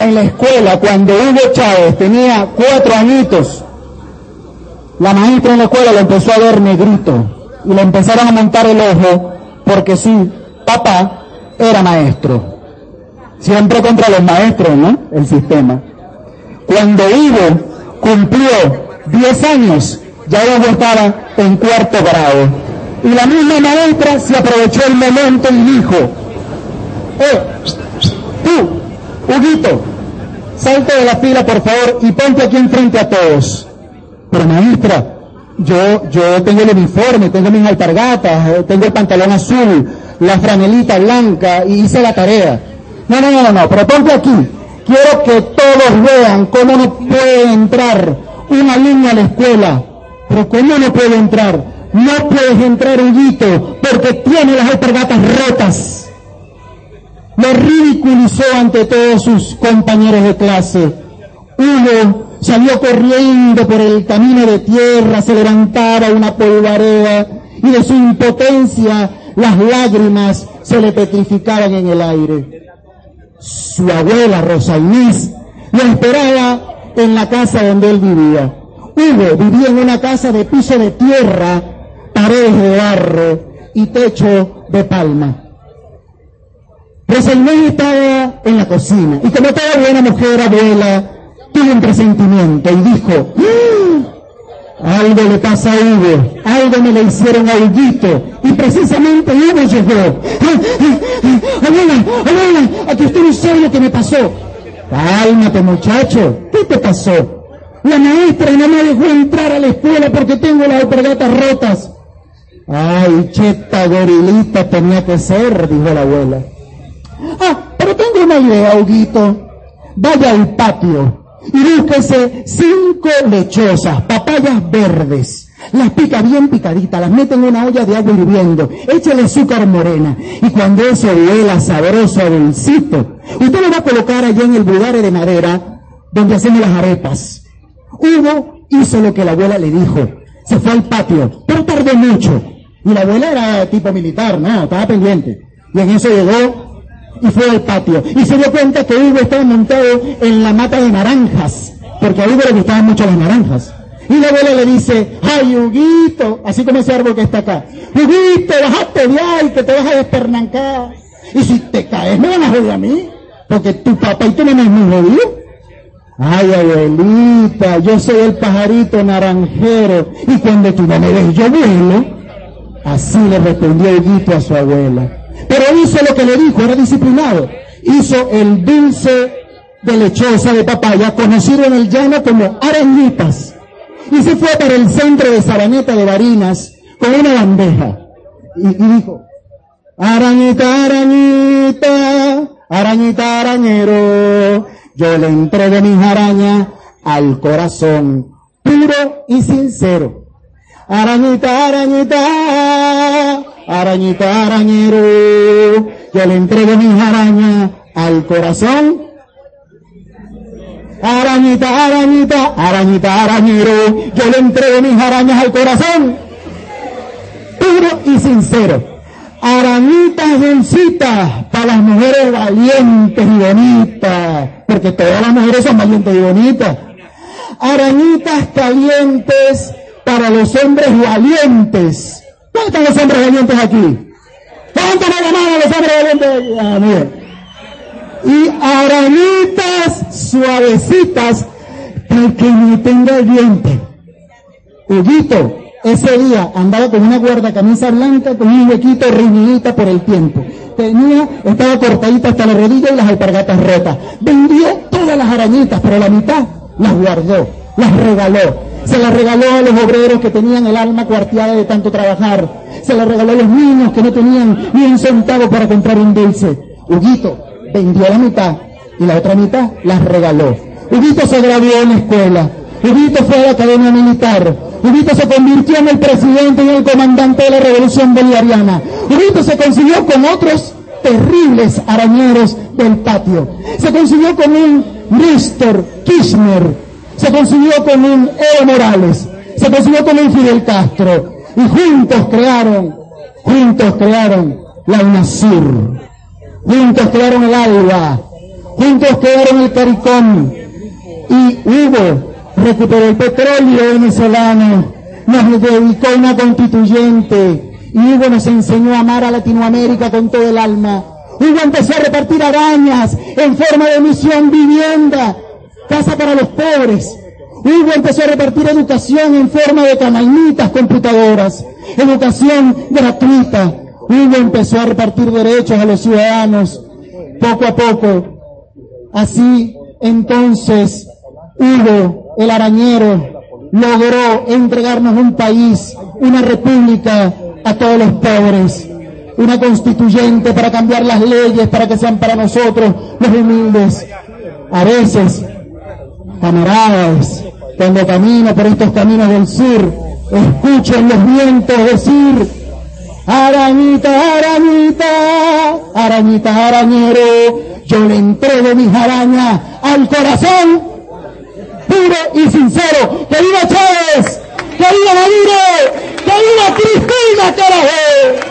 en la escuela, cuando Hugo Chávez tenía cuatro añitos, la maestra en la escuela lo empezó a ver negrito y le empezaron a montar el ojo porque su papá era maestro. Siempre contra los maestros, ¿no? El sistema. Cuando Hugo cumplió 10 años, ya Hugo estaba en cuarto grado. Y la misma maestra se aprovechó el momento y dijo, eh, tú, Huguito, salte de la fila por favor y ponte aquí enfrente a todos. Pero maestra, yo, yo tengo el uniforme, tengo mis alpargatas, eh, tengo el pantalón azul, la franelita blanca y hice la tarea. No, no, no, no, pero ponte aquí. Quiero que todos vean cómo no puede entrar una niña a la escuela. Pero cómo no puede entrar. No puedes entrar, Huguito, porque tiene las alpargatas rotas. Ante todos sus compañeros de clase. Uno salió corriendo por el camino de tierra, se levantaba una polvareda y de su impotencia las lágrimas se le petrificaban en el aire. Su abuela Rosa Inés lo esperaba en la casa donde él vivía. Hugo vivía en una casa de piso de tierra, paredes de barro y techo de palma. Inés estaba en la cocina y como toda buena mujer abuela, tuvo un presentimiento y dijo, ¡Ah! algo le pasa a Hugo, algo me le hicieron a Huguito y precisamente Hugo llegó. ¡Ah, ah, abuela, abuela, aquí usted no sabe lo que me pasó. Cálmate muchacho, ¿qué te pasó? La maestra no me dejó entrar a la escuela porque tengo las alpargatas rotas. Ay, cheta gorilita tenía que ser, dijo la abuela. Una idea, Huguito. Vaya al patio y búsquese cinco lechosas, papayas verdes. Las pica bien picaditas, las mete en una olla de agua hirviendo, échale azúcar morena. Y cuando eso huela sabroso dulcito, usted lo va a colocar allá en el budare de madera donde hacemos las arepas. Hugo hizo lo que la abuela le dijo. Se fue al patio, pero tardó mucho. Y la abuela era tipo militar, no, estaba pendiente. Y en eso llegó y fue al patio. Y se dio cuenta que Hugo estaba montado en la mata de naranjas, porque a Hugo le gustaban mucho las naranjas. Y la abuela le dice, ay, Huguito, así como ese árbol que está acá, Huguito, bájate de ahí, que te vas a despernancar. Y si te caes, me van a joder a mí, porque tu papá y mamá es muy jodido. Ay, abuelita, yo soy el pajarito naranjero, y cuando tú no me yo vuelo. Así le respondió Huguito a su abuela. Pero hizo lo que le dijo, era disciplinado. Hizo el dulce de lechosa de papaya, conocido en el llano como arañitas. Y se fue para el centro de Sabaneta de Barinas con una bandeja. Y, dijo, arañita, arañita, arañita, arañero, yo le entrego mis arañas al corazón, puro y sincero. Arañita, arañita, arañita, arañero, yo le entrego mis arañas al corazón. Arañita, arañita, arañita, arañero, yo le entrego mis arañas al corazón. Puro y sincero. Arañitas dulcitas para las mujeres valientes y bonitas, porque todas las mujeres son valientes y bonitas. Arañitas calientes para los hombres valientes. ¿Dónde están los hombres valientes aquí? Levanten la mano los hombres valientes. Ah. Y arañitas suavecitas para que no tenga el diente. Huguito, ese día andaba con una guardacamisa blanca con un huequito riñidita por el tiempo. Tenía, estaba cortadita hasta la rodilla y las alpargatas rotas. Vendió todas las arañitas, pero la mitad las guardó, las regaló. Se las regaló a los obreros que tenían el alma cuarteada de tanto trabajar. Se las regaló a los niños que no tenían ni un centavo para comprar un dulce. Huguito vendió la mitad y la otra mitad las regaló. Huguito se graduó en la escuela. Huguito fue a la academia militar. Huguito se convirtió en el presidente y el comandante de la revolución bolivariana. Huguito se consiguió con otros terribles arañeros del patio. Se consiguió con un Néstor Kirchner. Se consiguió con un Evo Morales. Se consiguió con un Fidel Castro. Y juntos crearon, juntos crearon la UNASUR. Juntos crearon el ALBA. juntos quedaron el CARICOM y Hugo recuperó el petróleo venezolano, nos dedicó una constituyente y Hugo nos enseñó a amar a Latinoamérica con todo el alma. Hugo empezó a repartir arañas en forma de misión vivienda, casa para los pobres. Hugo empezó a repartir educación en forma de canalnitas computadoras, educación gratuita. Hugo empezó a repartir derechos a los ciudadanos, poco a poco. Así, entonces, Hugo, el arañero, logró entregarnos un país, una república a todos los pobres, una constituyente para cambiar las leyes, para que sean para nosotros los humildes. A veces, camaradas, cuando camino por estos caminos del sur, escucho en los vientos decir, arañita, arañita, arañita, arañero, yo le entrego mis arañas al corazón puro y sincero. ¡Que viva Chávez! ¡Que viva Maduro! ¡Que viva Cristina Carajo!